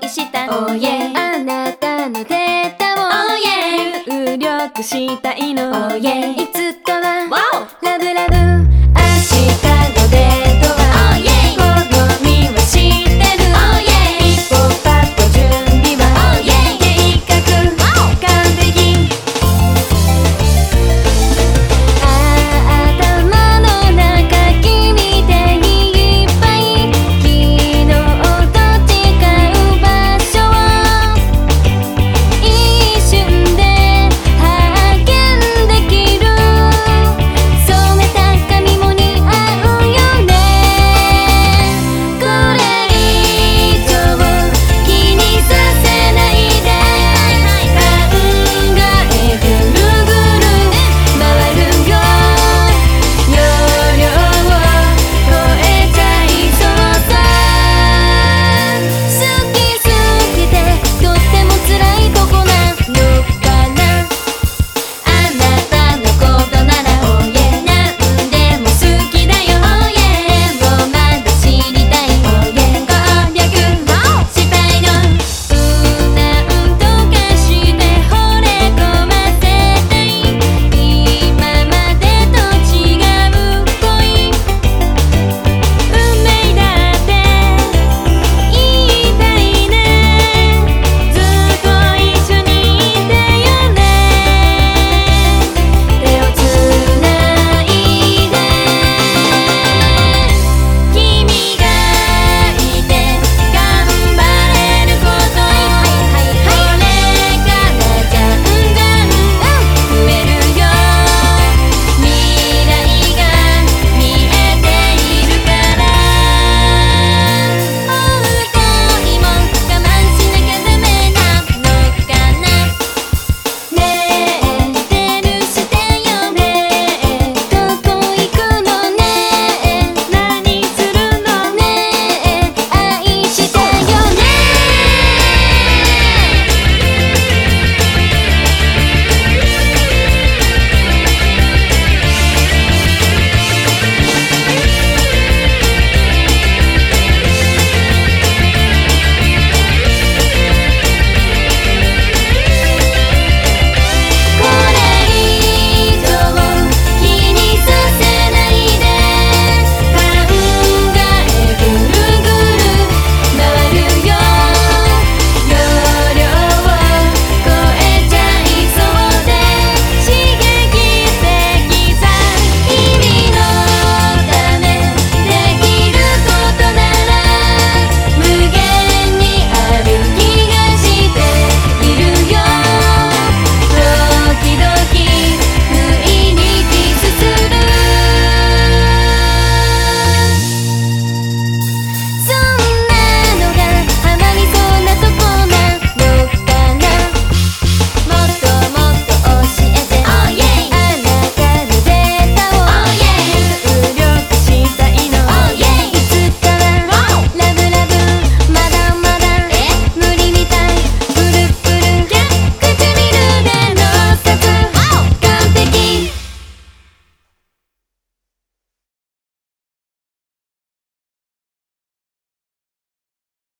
恋した Oh yeah あなたのデータを Oh yeah 入力したいの。Oh yeah いつかは